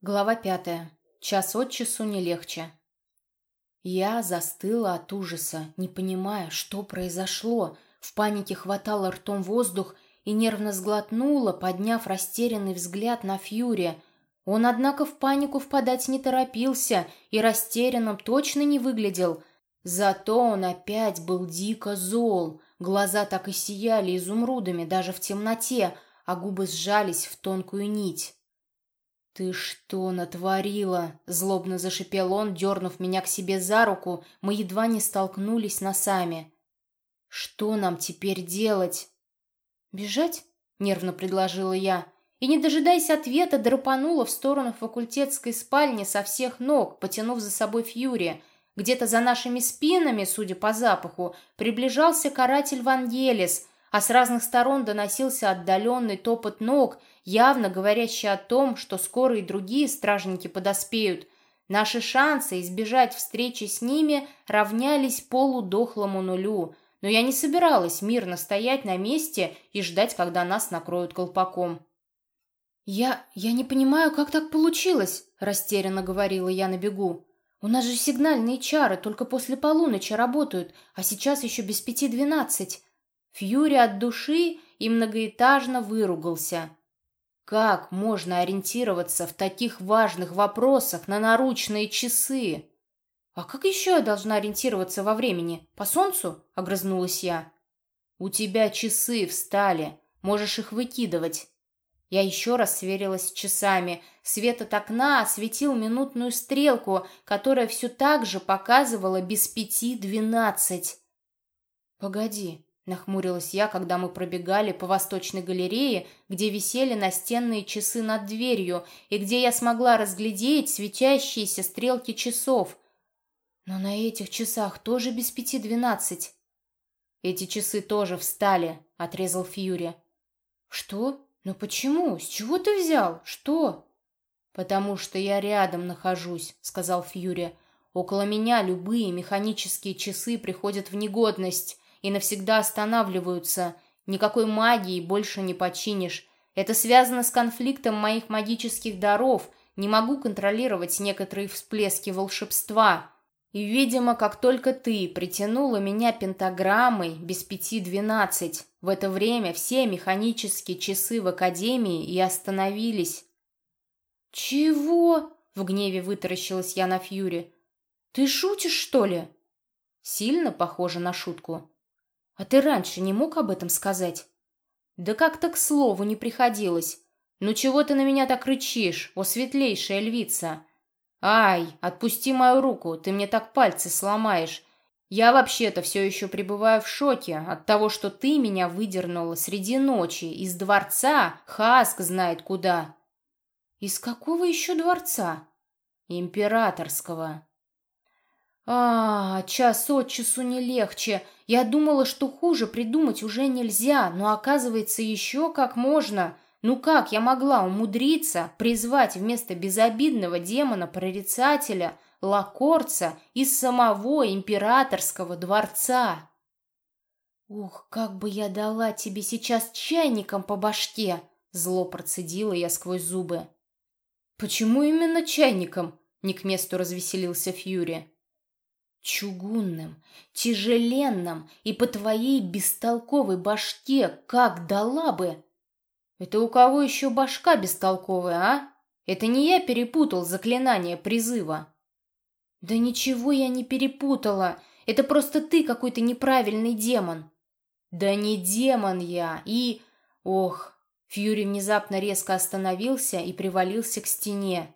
Глава пятая. Час от часу не легче. Я застыла от ужаса, не понимая, что произошло. В панике хватала ртом воздух и нервно сглотнула, подняв растерянный взгляд на Фьюри. Он, однако, в панику впадать не торопился и растерянным точно не выглядел. Зато он опять был дико зол. Глаза так и сияли изумрудами даже в темноте, а губы сжались в тонкую нить. «Ты что натворила?» — злобно зашипел он, дернув меня к себе за руку. Мы едва не столкнулись носами. «Что нам теперь делать?» «Бежать?» — нервно предложила я. И, не дожидаясь ответа, драпанула в сторону факультетской спальни со всех ног, потянув за собой Фьюри. Где-то за нашими спинами, судя по запаху, приближался каратель Вангелис, а с разных сторон доносился отдаленный топот ног явно говорящий о том, что скоро и другие стражники подоспеют. Наши шансы избежать встречи с ними равнялись полудохлому нулю, но я не собиралась мирно стоять на месте и ждать, когда нас накроют колпаком. «Я... я не понимаю, как так получилось», — растерянно говорила я на бегу. «У нас же сигнальные чары только после полуночи работают, а сейчас еще без пяти двенадцать». Фьюри от души и многоэтажно выругался. Как можно ориентироваться в таких важных вопросах на наручные часы? А как еще я должна ориентироваться во времени? По солнцу? Огрызнулась я. У тебя часы встали. Можешь их выкидывать. Я еще раз сверилась с часами. Свет от окна осветил минутную стрелку, которая все так же показывала без пяти двенадцать. «Погоди, Нахмурилась я, когда мы пробегали по восточной галерее, где висели настенные часы над дверью и где я смогла разглядеть светящиеся стрелки часов. Но на этих часах тоже без пяти двенадцать. Эти часы тоже встали, отрезал Фьюри. Что? Но почему? С чего ты взял? Что? Потому что я рядом нахожусь, сказал Фьюри. Около меня любые механические часы приходят в негодность и навсегда останавливаются. Никакой магии больше не починишь. Это связано с конфликтом моих магических даров. Не могу контролировать некоторые всплески волшебства. И, видимо, как только ты притянула меня пентаграммой без пяти двенадцать, в это время все механические часы в Академии и остановились. «Чего?» — в гневе вытаращилась я на Фьюри. «Ты шутишь, что ли?» Сильно похоже на шутку. А ты раньше не мог об этом сказать? Да как-то к слову не приходилось. Ну чего ты на меня так рычишь, о светлейшая львица? Ай, отпусти мою руку, ты мне так пальцы сломаешь. Я вообще-то все еще пребываю в шоке от того, что ты меня выдернула среди ночи из дворца, Хаск знает куда. Из какого еще дворца? Императорского. А, час от часу не легче. Я думала, что хуже придумать уже нельзя, но оказывается еще как можно. Ну как я могла умудриться призвать вместо безобидного демона-прорицателя Лакорца из самого императорского дворца? «Ух, как бы я дала тебе сейчас чайником по башке!» Зло процедила я сквозь зубы. «Почему именно чайником?» — не к месту развеселился Фьюри чугунным, тяжеленным и по твоей бестолковой башке как дала бы. Это у кого еще башка бестолковая, а? Это не я перепутал заклинание призыва. Да ничего я не перепутала. Это просто ты какой-то неправильный демон. Да не демон я и... Ох, Фьюри внезапно резко остановился и привалился к стене.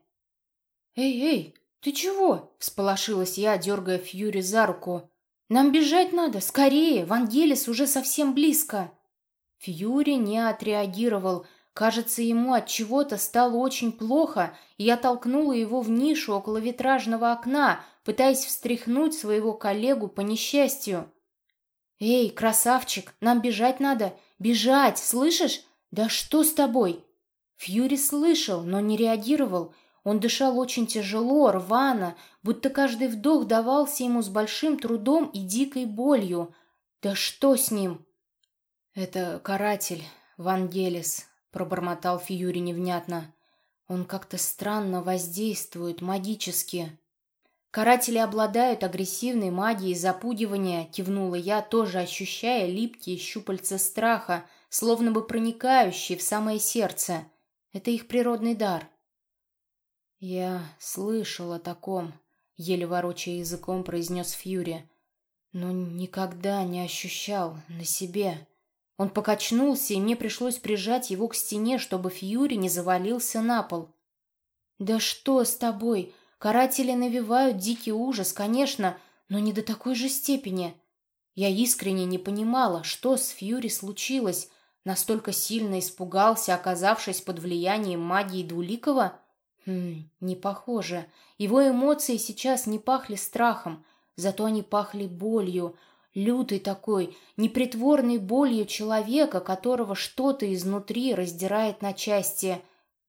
«Эй, эй, «Ты чего?» — всполошилась я, дергая Фьюри за руку. «Нам бежать надо! Скорее! Вангелис уже совсем близко!» Фьюри не отреагировал. Кажется, ему от чего-то стало очень плохо, и я толкнула его в нишу около витражного окна, пытаясь встряхнуть своего коллегу по несчастью. «Эй, красавчик, нам бежать надо! Бежать, слышишь? Да что с тобой?» Фьюри слышал, но не реагировал. Он дышал очень тяжело, рвано, будто каждый вдох давался ему с большим трудом и дикой болью. Да что с ним? «Это каратель, Вангелис», — пробормотал Фьюри невнятно. Он как-то странно воздействует магически. Каратели обладают агрессивной магией запугивания, кивнула я, тоже ощущая липкие щупальца страха, словно бы проникающие в самое сердце. Это их природный дар. Я слышал о таком, еле ворочая языком, произнес Фьюри, но никогда не ощущал на себе. Он покачнулся, и мне пришлось прижать его к стене, чтобы Фьюри не завалился на пол. «Да что с тобой? Каратели навевают дикий ужас, конечно, но не до такой же степени». Я искренне не понимала, что с Фьюри случилось. Настолько сильно испугался, оказавшись под влиянием магии Двуликова? Хм, не похоже. Его эмоции сейчас не пахли страхом, зато они пахли болью, лютой такой, непритворной болью человека, которого что-то изнутри раздирает на части.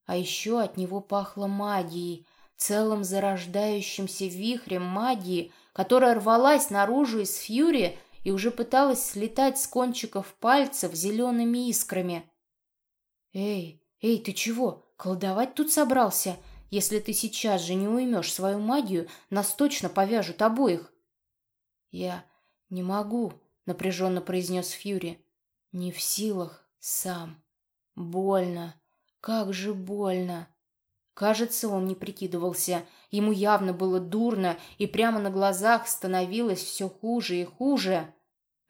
А еще от него пахло магией, целым зарождающимся вихрем магии, которая рвалась наружу из фьюри и уже пыталась слетать с кончиков пальцев зелеными искрами. «Эй, эй, ты чего, колдовать тут собрался? Если ты сейчас же не уймешь свою магию, нас точно повяжут обоих». «Я «Не могу», — напряженно произнес Фьюри. «Не в силах сам. Больно. Как же больно». Кажется, он не прикидывался. Ему явно было дурно, и прямо на глазах становилось все хуже и хуже.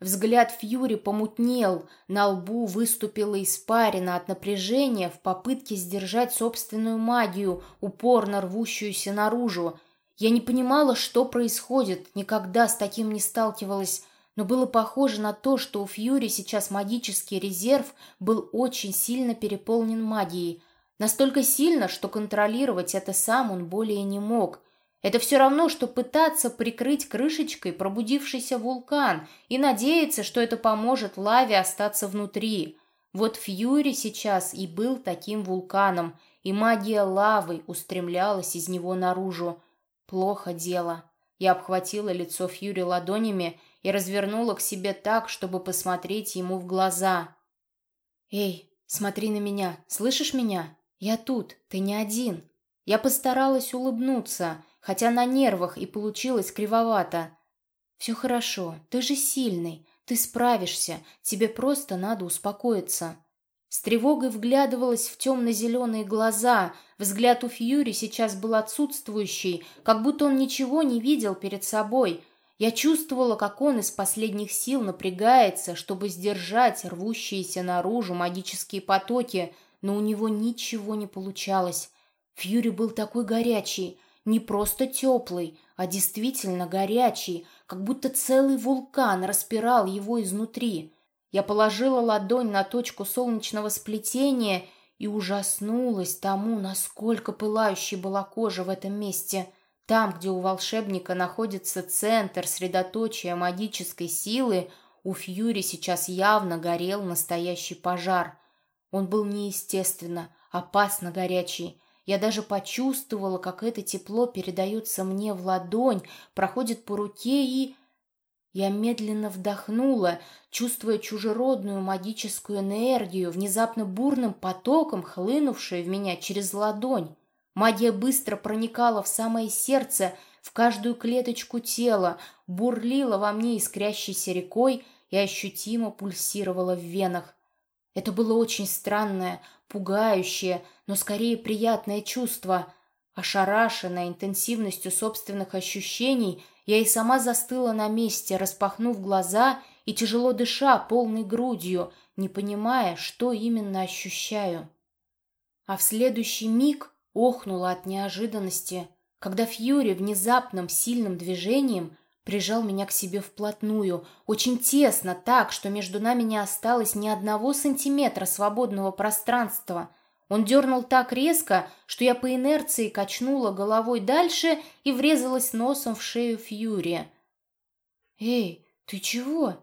Взгляд Фьюри помутнел, на лбу выступила испарина от напряжения в попытке сдержать собственную магию, упорно рвущуюся наружу. Я не понимала, что происходит, никогда с таким не сталкивалась, но было похоже на то, что у Фьюри сейчас магический резерв был очень сильно переполнен магией. Настолько сильно, что контролировать это сам он более не мог. Это все равно, что пытаться прикрыть крышечкой пробудившийся вулкан и надеяться, что это поможет лаве остаться внутри. Вот Фьюри сейчас и был таким вулканом, и магия лавы устремлялась из него наружу. Плохо дело. Я обхватила лицо Фьюри ладонями и развернула к себе так, чтобы посмотреть ему в глаза. «Эй, смотри на меня, слышишь меня? Я тут, ты не один». Я постаралась улыбнуться, хотя на нервах и получилось кривовато. «Все хорошо, ты же сильный, ты справишься, тебе просто надо успокоиться». С тревогой вглядывалась в темно-зеленые глаза. Взгляд у Фьюри сейчас был отсутствующий, как будто он ничего не видел перед собой. Я чувствовала, как он из последних сил напрягается, чтобы сдержать рвущиеся наружу магические потоки, но у него ничего не получалось. Фьюри был такой горячий, не просто теплый, а действительно горячий, как будто целый вулкан распирал его изнутри. Я положила ладонь на точку солнечного сплетения и ужаснулась тому, насколько пылающей была кожа в этом месте. Там, где у волшебника находится центр средоточия магической силы, у Фьюри сейчас явно горел настоящий пожар. Он был неестественно, опасно горячий. Я даже почувствовала, как это тепло передается мне в ладонь, проходит по руке и... Я медленно вдохнула, чувствуя чужеродную магическую энергию, внезапно бурным потоком, хлынувшую в меня через ладонь. Магия быстро проникала в самое сердце, в каждую клеточку тела, бурлила во мне искрящейся рекой и ощутимо пульсировала в венах. Это было очень странное, пугающее, но скорее приятное чувство. Ошарашенная интенсивностью собственных ощущений, я и сама застыла на месте, распахнув глаза и тяжело дыша полной грудью, не понимая, что именно ощущаю. А в следующий миг охнула от неожиданности, когда Фьюри внезапным сильным движением прижал меня к себе вплотную, очень тесно, так, что между нами не осталось ни одного сантиметра свободного пространства — он дернул так резко, что я по инерции качнула головой дальше и врезалась носом в шею Фьюри. «Эй, ты чего?»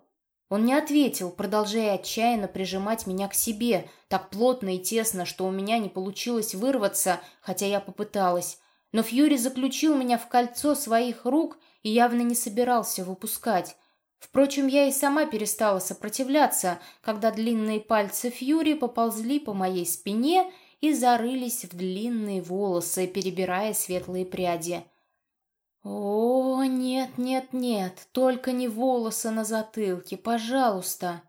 Он не ответил, продолжая отчаянно прижимать меня к себе, так плотно и тесно, что у меня не получилось вырваться, хотя я попыталась. Но Фьюри заключил меня в кольцо своих рук и явно не собирался выпускать. Впрочем, я и сама перестала сопротивляться, когда длинные пальцы Фьюри поползли по моей спине и зарылись в длинные волосы, перебирая светлые пряди. «О, нет, нет, нет, только не волосы на затылке, пожалуйста!»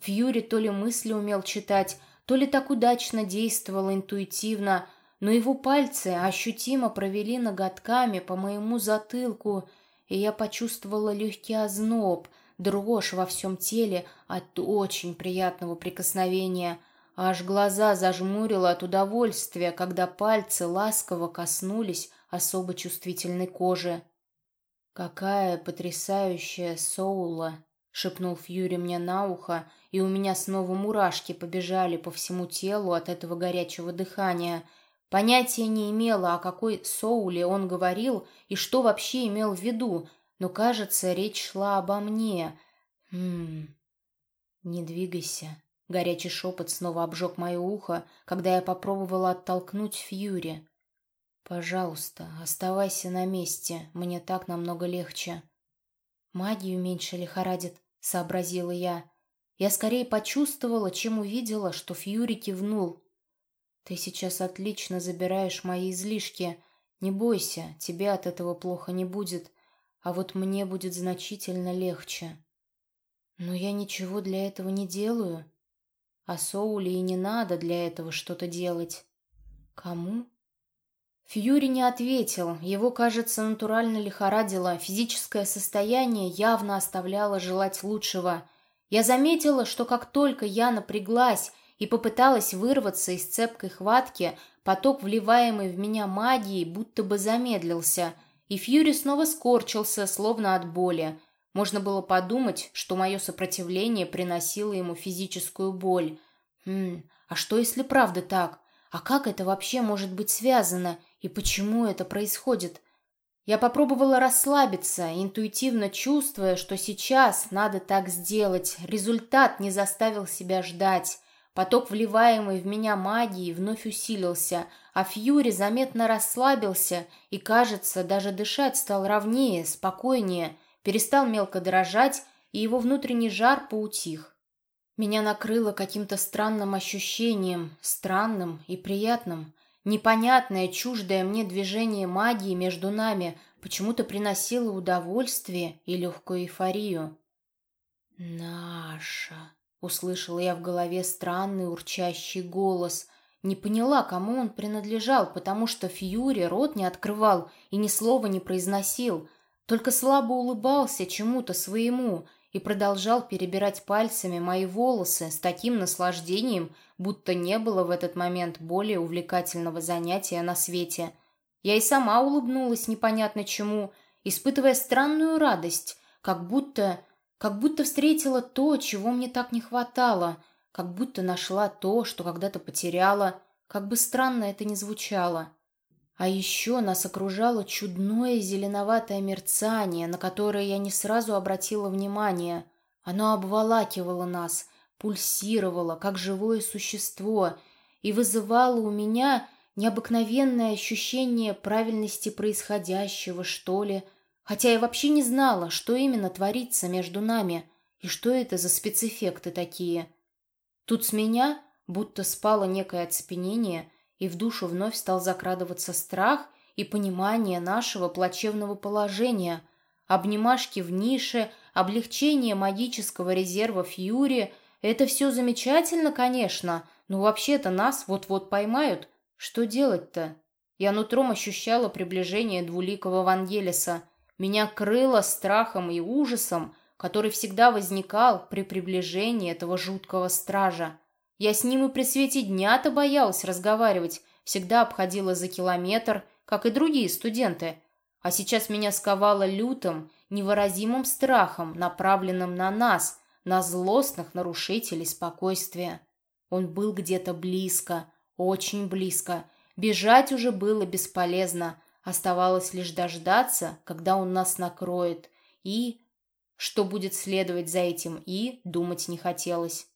Фьюри то ли мысли умел читать, то ли так удачно действовал интуитивно, но его пальцы ощутимо провели ноготками по моему затылку, и я почувствовала легкий озноб, дрожь во всем теле от очень приятного прикосновения, аж глаза зажмурила от удовольствия, когда пальцы ласково коснулись особо чувствительной кожи. «Какая потрясающая соула!» — шепнул Фьюри мне на ухо, и у меня снова мурашки побежали по всему телу от этого горячего дыхания. Понятия не имела, о какой соуле он говорил и что вообще имел в виду, но, кажется, речь шла обо мне. Хм... «Не двигайся», — горячий шепот снова обжег мое ухо, когда я попробовала оттолкнуть Фьюри. «Пожалуйста, оставайся на месте, мне так намного легче». «Магию меньше лихорадит», — сообразила я. Я скорее почувствовала, чем увидела, что Фьюри кивнул. «Ты сейчас отлично забираешь мои излишки. Не бойся, тебе от этого плохо не будет, а вот мне будет значительно легче». «Но я ничего для этого не делаю. А Соули и не надо для этого что-то делать». «Кому?» Фьюри не ответил. Его, кажется, натурально лихорадило. Физическое состояние явно оставляло желать лучшего. Я заметила, что как только я напряглась и попыталась вырваться из цепкой хватки, поток, вливаемый в меня магией, будто бы замедлился, и Фьюри снова скорчился, словно от боли. Можно было подумать, что мое сопротивление приносило ему физическую боль. Хм, а что если правда так? А как это вообще может быть связано? И почему это происходит? Я попробовала расслабиться, интуитивно чувствуя, что сейчас надо так сделать. Результат не заставил себя ждать. Поток, вливаемый в меня магии, вновь усилился, а Фьюри заметно расслабился и, кажется, даже дышать стал ровнее, спокойнее, перестал мелко дрожать, и его внутренний жар поутих. Меня накрыло каким-то странным ощущением, странным и приятным. Непонятное, чуждое мне движение магии между нами почему-то приносило удовольствие и легкую эйфорию. «Наша!» — услышала я в голове странный урчащий голос. Не поняла, кому он принадлежал, потому что Фьюри рот не открывал и ни слова не произносил, только слабо улыбался чему-то своему — и продолжал перебирать пальцами мои волосы с таким наслаждением, будто не было в этот момент более увлекательного занятия на свете. Я и сама улыбнулась непонятно чему, испытывая странную радость, как будто... как будто встретила то, чего мне так не хватало, как будто нашла то, что когда-то потеряла, как бы странно это ни звучало. А еще нас окружало чудное зеленоватое мерцание, на которое я не сразу обратила внимание. Оно обволакивало нас, пульсировало, как живое существо, и вызывало у меня необыкновенное ощущение правильности происходящего, что ли, хотя я вообще не знала, что именно творится между нами и что это за спецэффекты такие. Тут с меня будто спало некое оцепенение — и в душу вновь стал закрадываться страх и понимание нашего плачевного положения. Обнимашки в нише, облегчение магического резерва Фьюри — это все замечательно, конечно, но вообще-то нас вот-вот поймают. Что делать-то? Я нутром ощущала приближение двуликого Вангелиса. Меня крыло страхом и ужасом, который всегда возникал при приближении этого жуткого стража. Я с ним и при свете дня-то боялась разговаривать, всегда обходила за километр, как и другие студенты. А сейчас меня сковало лютым, невыразимым страхом, направленным на нас, на злостных нарушителей спокойствия. Он был где-то близко, очень близко. Бежать уже было бесполезно. Оставалось лишь дождаться, когда он нас накроет. И... Что будет следовать за этим «и» думать не хотелось.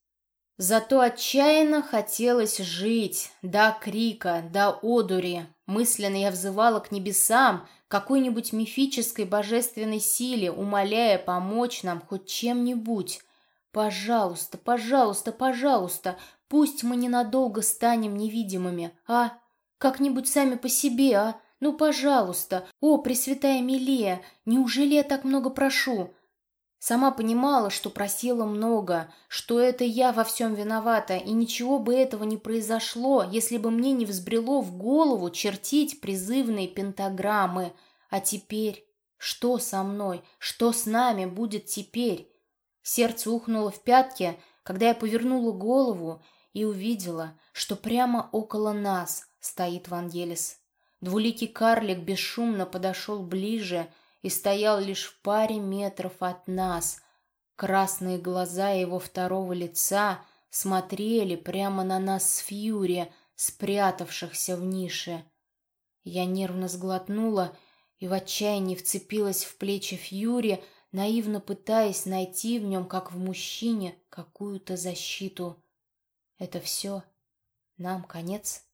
Зато отчаянно хотелось жить, до крика, до одури. Мысленно я взывала к небесам, какой-нибудь мифической божественной силе, умоляя помочь нам хоть чем-нибудь. Пожалуйста, пожалуйста, пожалуйста, Пусть мы ненадолго станем невидимыми, а? Как-нибудь сами по себе, а? Ну, пожалуйста. О, Пресвятая Милея, неужели я так много прошу? Сама понимала, что просила много, что это я во всем виновата, и ничего бы этого не произошло, если бы мне не взбрело в голову чертить призывные пентаграммы. А теперь... Что со мной? Что с нами будет теперь? Сердце ухнуло в пятки, когда я повернула голову и увидела, что прямо около нас стоит Вангелис. Двуликий карлик бесшумно подошел ближе и стоял лишь в паре метров от нас. Красные глаза его второго лица смотрели прямо на нас с Фьюри, спрятавшихся в нише. Я нервно сглотнула и в отчаянии вцепилась в плечи Фьюри, наивно пытаясь найти в нем, как в мужчине, какую-то защиту. Это все? Нам конец?